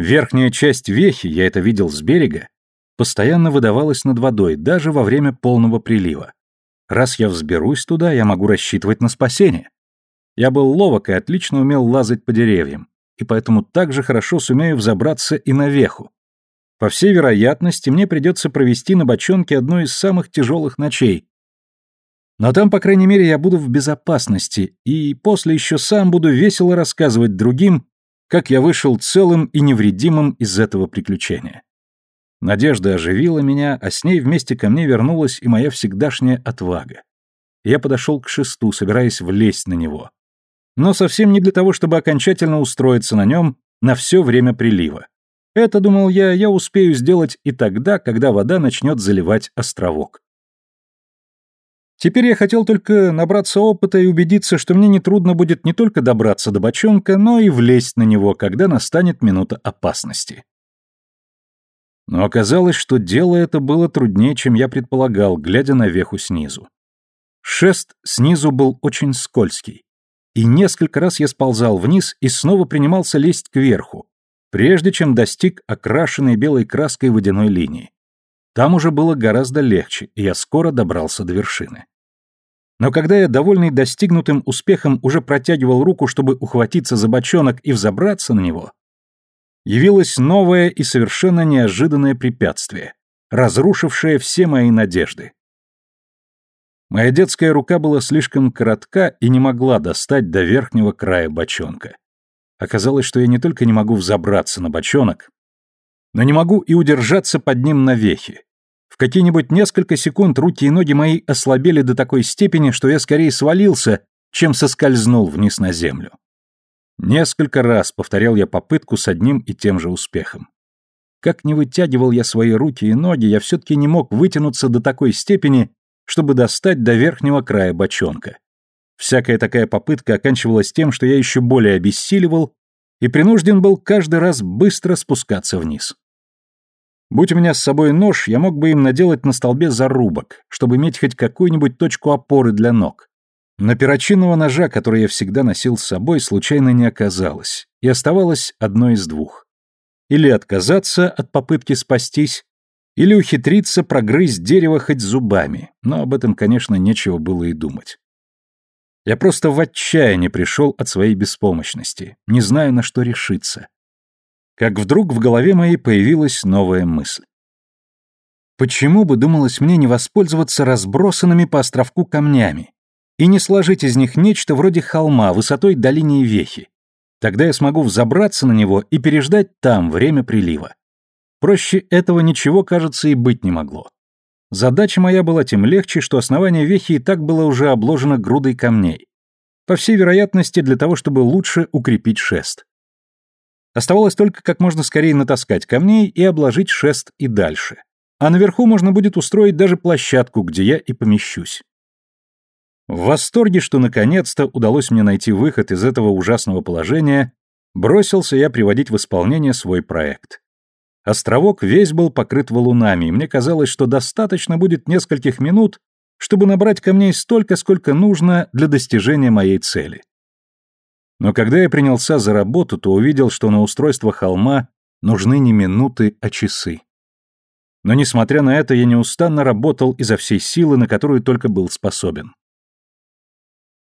Верхняя часть вехи, я это видел с берега, постоянно выдавалась над водой, даже во время полного прилива. Раз я взберусь туда, я могу рассчитывать на спасение. Я был ловок и отлично умел лазать по деревьям, и поэтому также хорошо сумею взобраться и на веху. По всей вероятности, мне придется провести на бочонке одну из самых тяжелых ночей. Но там, по крайней мере, я буду в безопасности, и после еще сам буду весело рассказывать другим, как я вышел целым и невредимым из этого приключения. Надежда оживила меня, а с ней вместе ко мне вернулась и моя всегдашняя отвага. Я подошел к шесту, собираясь влезть на него. Но совсем не для того, чтобы окончательно устроиться на нем на все время прилива. Это, думал я, я успею сделать и тогда, когда вода начнет заливать островок. Теперь я хотел только набраться опыта и убедиться, что мне нетрудно будет не только добраться до бочонка, но и влезть на него, когда настанет минута опасности. Но оказалось, что дело это было труднее, чем я предполагал, глядя на веху снизу. Шест снизу был очень скользкий, и несколько раз я сползал вниз и снова принимался лезть кверху, прежде чем достиг окрашенной белой краской водяной линии. Там уже было гораздо легче, и я скоро добрался до вершины. Но когда я, довольный достигнутым успехом, уже протягивал руку, чтобы ухватиться за бочонок и взобраться на него, явилось новое и совершенно неожиданное препятствие, разрушившее все мои надежды. Моя детская рука была слишком коротка и не могла достать до верхнего края бочонка. Оказалось, что я не только не могу взобраться на бочонок, но не могу и удержаться под ним навехи. Какие-нибудь несколько секунд руки и ноги мои ослабели до такой степени, что я скорее свалился, чем соскользнул вниз на землю. Несколько раз повторял я попытку с одним и тем же успехом. Как не вытягивал я свои руки и ноги, я все-таки не мог вытянуться до такой степени, чтобы достать до верхнего края бочонка. Всякая такая попытка оканчивалась тем, что я еще более обессиливал и принужден был каждый раз быстро спускаться вниз. Будь у меня с собой нож, я мог бы им наделать на столбе зарубок, чтобы иметь хоть какую-нибудь точку опоры для ног. Но перочинного ножа, который я всегда носил с собой, случайно не оказалось, и оставалось одно из двух. Или отказаться от попытки спастись, или ухитриться прогрызть дерево хоть зубами, но об этом, конечно, нечего было и думать. Я просто в отчаянии пришел от своей беспомощности, не зная, на что решиться как вдруг в голове моей появилась новая мысль. Почему бы, думалось мне, не воспользоваться разбросанными по островку камнями и не сложить из них нечто вроде холма высотой до линии вехи? Тогда я смогу взобраться на него и переждать там время прилива. Проще этого ничего, кажется, и быть не могло. Задача моя была тем легче, что основание вехи и так было уже обложено грудой камней. По всей вероятности, для того, чтобы лучше укрепить шест. Оставалось только как можно скорее натаскать камней и обложить шест и дальше. А наверху можно будет устроить даже площадку, где я и помещусь. В восторге, что наконец-то удалось мне найти выход из этого ужасного положения, бросился я приводить в исполнение свой проект. Островок весь был покрыт валунами, и мне казалось, что достаточно будет нескольких минут, чтобы набрать камней столько, сколько нужно для достижения моей цели. Но когда я принялся за работу, то увидел, что на устройство холма нужны не минуты, а часы. Но, несмотря на это, я неустанно работал изо всей силы, на которую только был способен.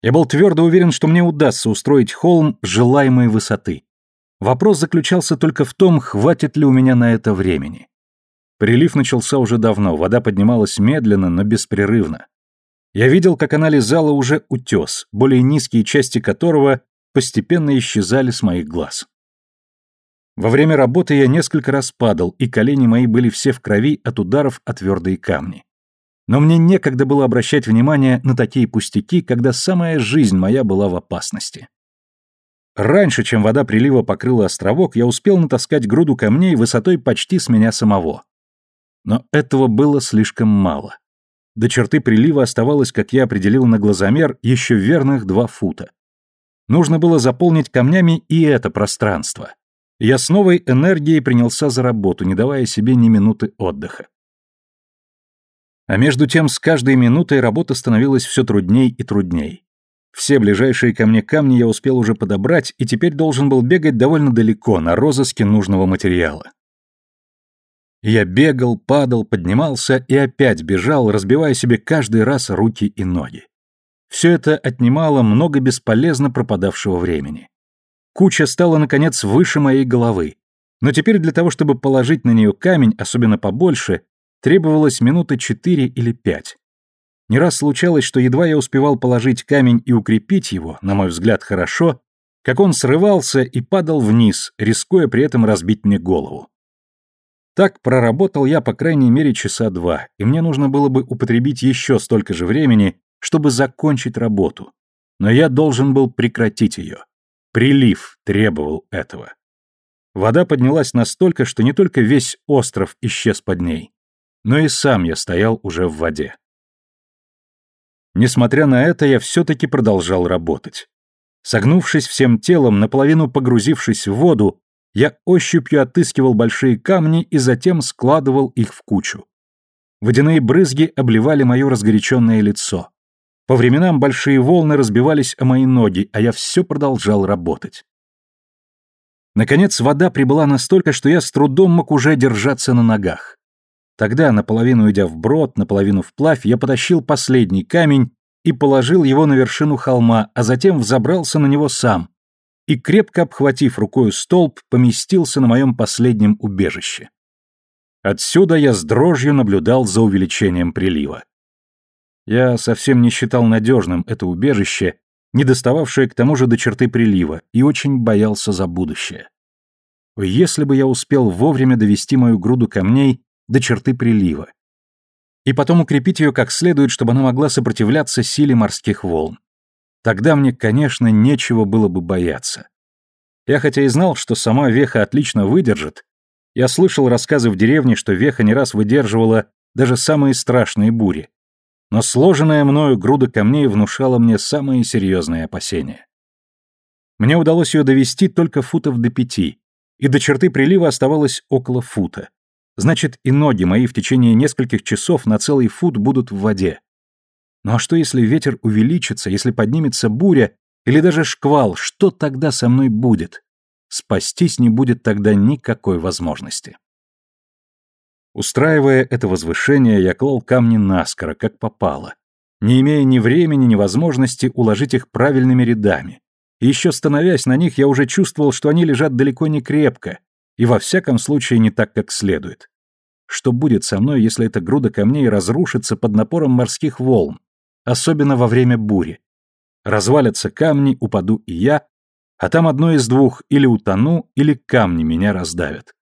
Я был твердо уверен, что мне удастся устроить холм желаемой высоты. Вопрос заключался только в том, хватит ли у меня на это времени. Прилив начался уже давно, вода поднималась медленно, но беспрерывно. Я видел, как она лизала уже утес, более низкие части которого постепенно исчезали с моих глаз. Во время работы я несколько раз падал, и колени мои были все в крови от ударов о твердые камни. Но мне некогда было обращать внимание на такие пустяки, когда самая жизнь моя была в опасности. Раньше, чем вода прилива покрыла островок, я успел натаскать груду камней высотой почти с меня самого. Но этого было слишком мало. До черты прилива оставалось, как я определил на глазомер, еще верных два фута. Нужно было заполнить камнями и это пространство. Я с новой энергией принялся за работу, не давая себе ни минуты отдыха. А между тем, с каждой минутой работа становилась все трудней и трудней. Все ближайшие ко мне камни я успел уже подобрать и теперь должен был бегать довольно далеко на розыске нужного материала. Я бегал, падал, поднимался и опять бежал, разбивая себе каждый раз руки и ноги. Все это отнимало много бесполезно пропадавшего времени. Куча стала, наконец, выше моей головы. Но теперь для того, чтобы положить на нее камень, особенно побольше, требовалось минуты четыре или пять. Не раз случалось, что едва я успевал положить камень и укрепить его, на мой взгляд, хорошо, как он срывался и падал вниз, рискуя при этом разбить мне голову. Так проработал я по крайней мере часа два, и мне нужно было бы употребить еще столько же времени, чтобы закончить работу. Но я должен был прекратить ее. Прилив требовал этого. Вода поднялась настолько, что не только весь остров исчез под ней, но и сам я стоял уже в воде. Несмотря на это, я все-таки продолжал работать. Согнувшись всем телом, наполовину погрузившись в воду, я ощупью отыскивал большие камни и затем складывал их в кучу. Водяные брызги обливали мое разгоряченное лицо. По временам большие волны разбивались о мои ноги, а я все продолжал работать. Наконец вода прибыла настолько, что я с трудом мог уже держаться на ногах. Тогда, наполовину идя вброд, наполовину вплавь, я потащил последний камень и положил его на вершину холма, а затем взобрался на него сам, и, крепко обхватив рукою столб, поместился на моем последнем убежище. Отсюда я с дрожью наблюдал за увеличением прилива. Я совсем не считал надежным это убежище, не достававшее к тому же до черты прилива, и очень боялся за будущее. Если бы я успел вовремя довести мою груду камней до черты прилива, и потом укрепить ее как следует, чтобы она могла сопротивляться силе морских волн. Тогда мне, конечно, нечего было бы бояться. Я хотя и знал, что сама Веха отлично выдержит, я слышал рассказы в деревне, что Веха не раз выдерживала даже самые страшные бури. Но сложенная мною груда камней внушала мне самые серьезные опасения. Мне удалось ее довести только футов до пяти, и до черты прилива оставалось около фута. Значит, и ноги мои в течение нескольких часов на целый фут будут в воде. Ну а что, если ветер увеличится, если поднимется буря или даже шквал, что тогда со мной будет? Спастись не будет тогда никакой возможности. Устраивая это возвышение, я клал камни наскоро, как попало, не имея ни времени, ни возможности уложить их правильными рядами. И еще становясь на них, я уже чувствовал, что они лежат далеко не крепко, и во всяком случае не так, как следует. Что будет со мной, если эта груда камней разрушится под напором морских волн, особенно во время бури. Развалятся камни, упаду и я, а там одно из двух, или утону, или камни меня раздавят.